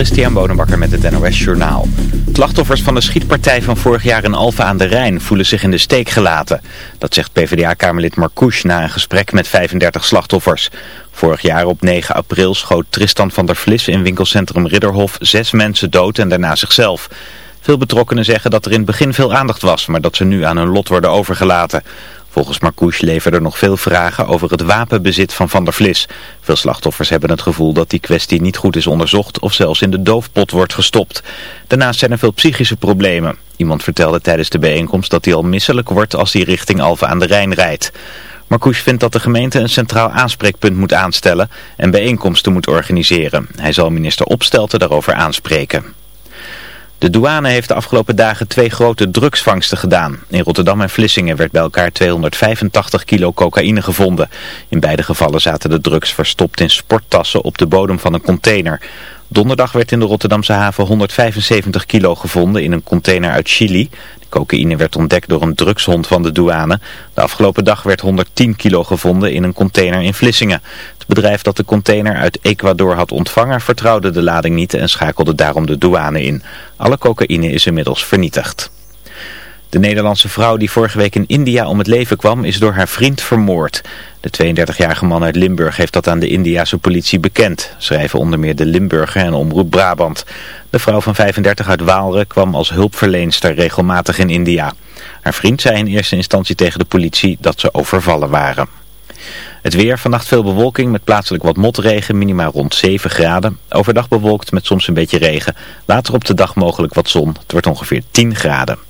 Christian Bonenbakker met het NOS Journaal. Slachtoffers van de schietpartij van vorig jaar in Alfa aan de Rijn voelen zich in de steek gelaten. Dat zegt PvdA-kamerlid Marcouch na een gesprek met 35 slachtoffers. Vorig jaar op 9 april schoot Tristan van der Vlis in winkelcentrum Ridderhof zes mensen dood en daarna zichzelf. Veel betrokkenen zeggen dat er in het begin veel aandacht was, maar dat ze nu aan hun lot worden overgelaten. Volgens Marcouch leven er nog veel vragen over het wapenbezit van Van der Vlis. Veel slachtoffers hebben het gevoel dat die kwestie niet goed is onderzocht of zelfs in de doofpot wordt gestopt. Daarnaast zijn er veel psychische problemen. Iemand vertelde tijdens de bijeenkomst dat hij al misselijk wordt als hij richting Alphen aan de Rijn rijdt. Marcouch vindt dat de gemeente een centraal aanspreekpunt moet aanstellen en bijeenkomsten moet organiseren. Hij zal minister Opstelten daarover aanspreken. De douane heeft de afgelopen dagen twee grote drugsvangsten gedaan. In Rotterdam en Vlissingen werd bij elkaar 285 kilo cocaïne gevonden. In beide gevallen zaten de drugs verstopt in sporttassen op de bodem van een container. Donderdag werd in de Rotterdamse haven 175 kilo gevonden in een container uit Chili. De cocaïne werd ontdekt door een drugshond van de douane. De afgelopen dag werd 110 kilo gevonden in een container in Vlissingen. Het bedrijf dat de container uit Ecuador had ontvangen vertrouwde de lading niet en schakelde daarom de douane in. Alle cocaïne is inmiddels vernietigd. De Nederlandse vrouw die vorige week in India om het leven kwam is door haar vriend vermoord. De 32-jarige man uit Limburg heeft dat aan de Indiase politie bekend, schrijven onder meer de Limburger en Omroep Brabant. De vrouw van 35 uit Waalre kwam als hulpverleenster regelmatig in India. Haar vriend zei in eerste instantie tegen de politie dat ze overvallen waren. Het weer, vannacht veel bewolking met plaatselijk wat motregen, minimaal rond 7 graden. Overdag bewolkt met soms een beetje regen. Later op de dag mogelijk wat zon. Het wordt ongeveer 10 graden.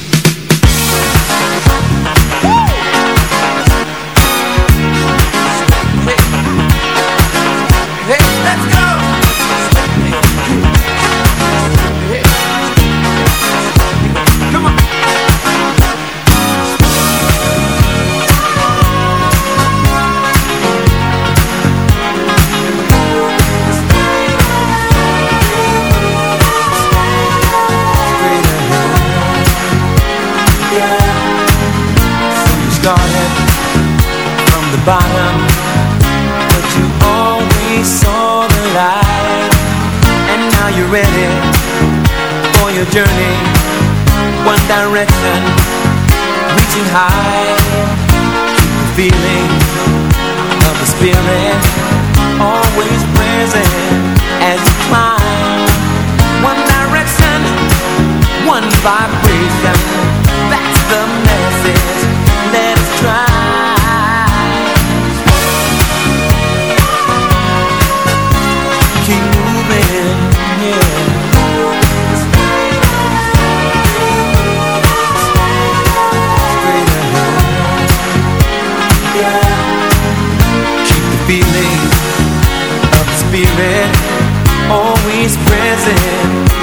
Journey One direction, reaching high The feeling of the spirit Always present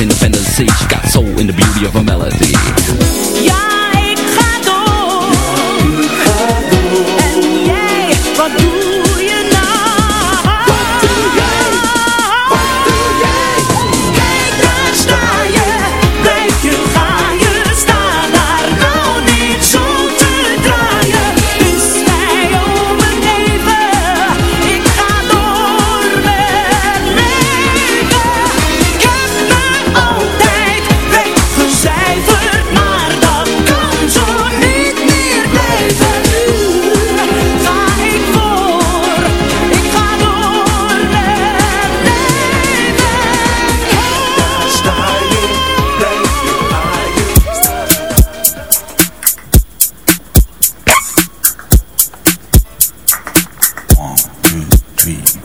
in the fantasy She got soul in the beauty of her melody. tree.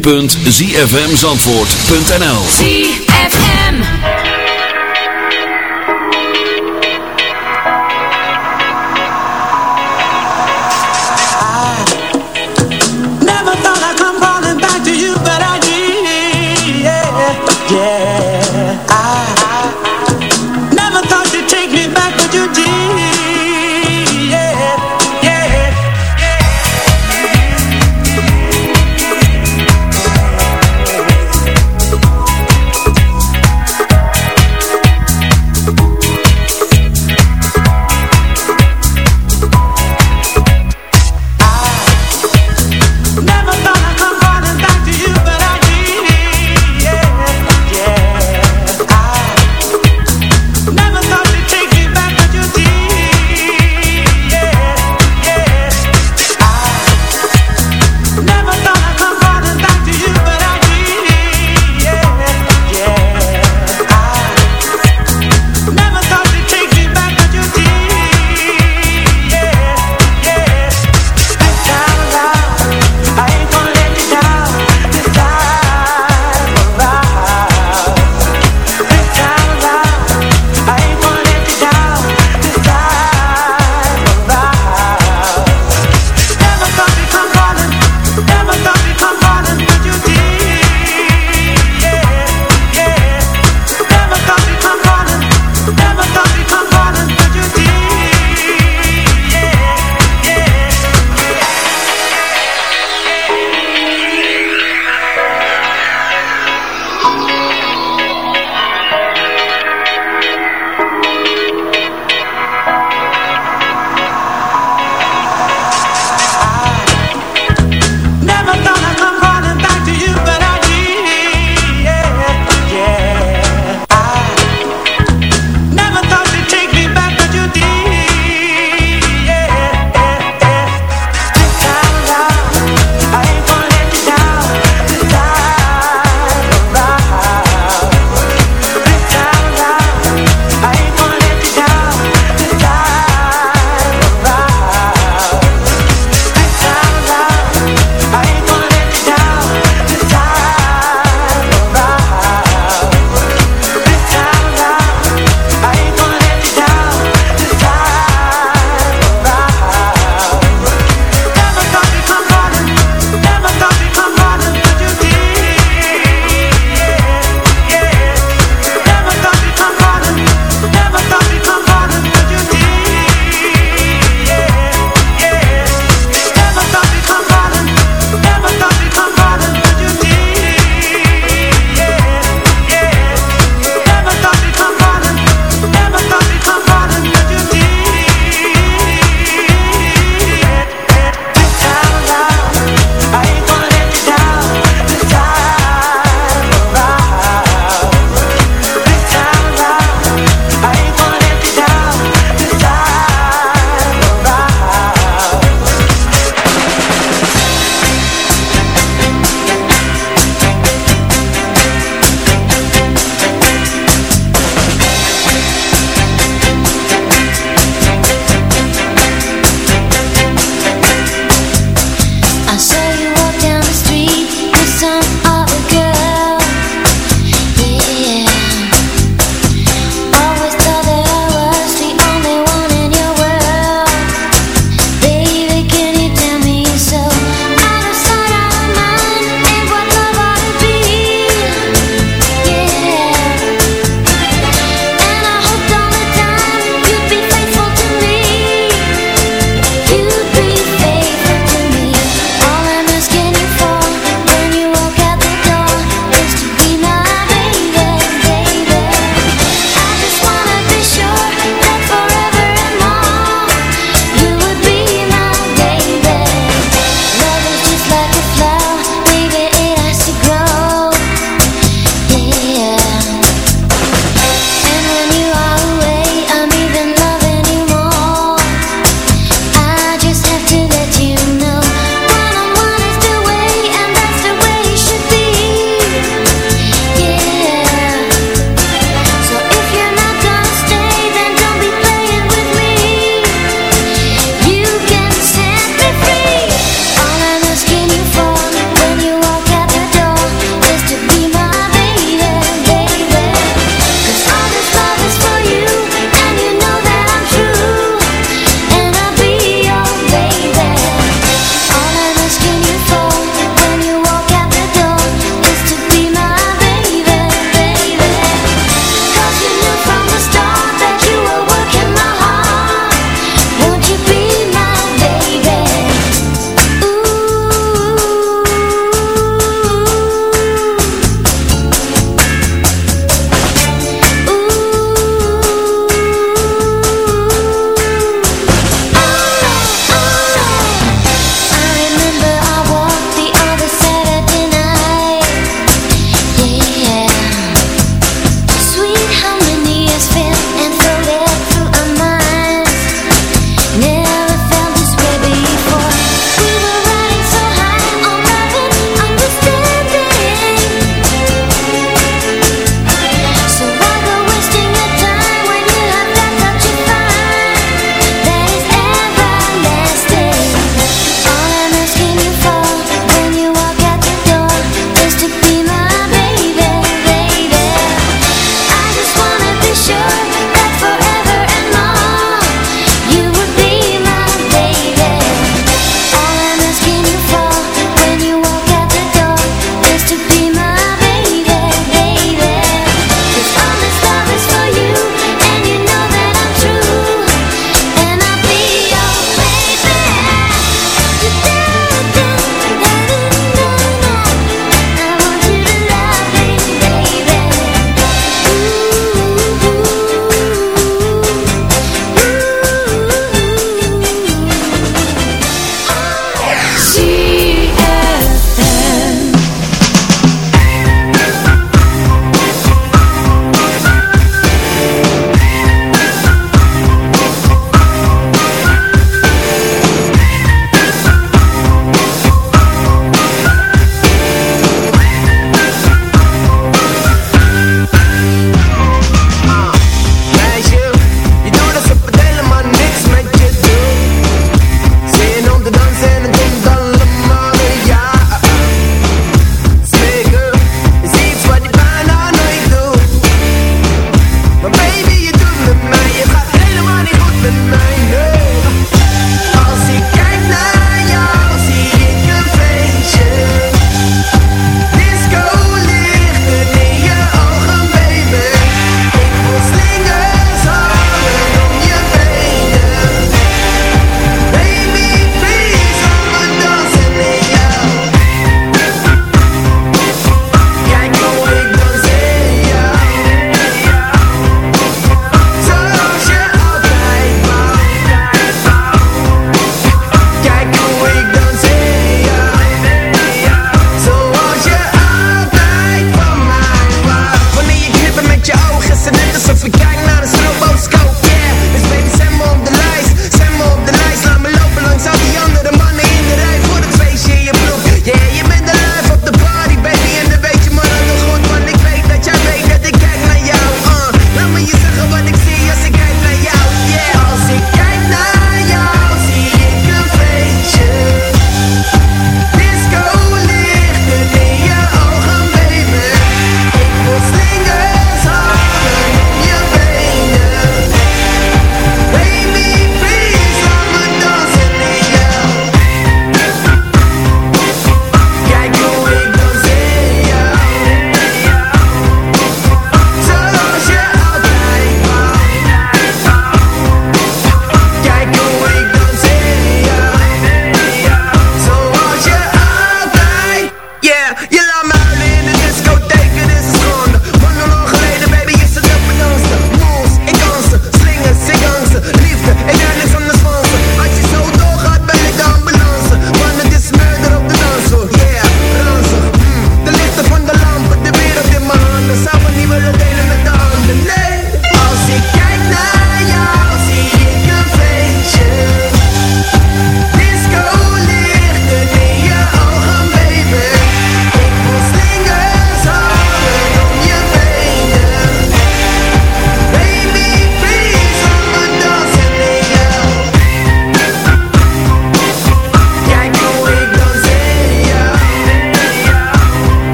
www.zfmzandvoort.nl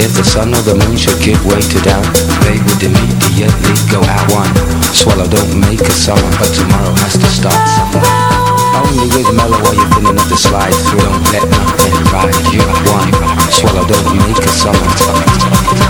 If the sun or the moon should give way to doubt, they would immediately go out one. Swallow don't make a summer, but tomorrow has to start somewhere. Only with mellow are you feeling up the slide through. Don't let nothing ride you one. Swallow don't make a summer.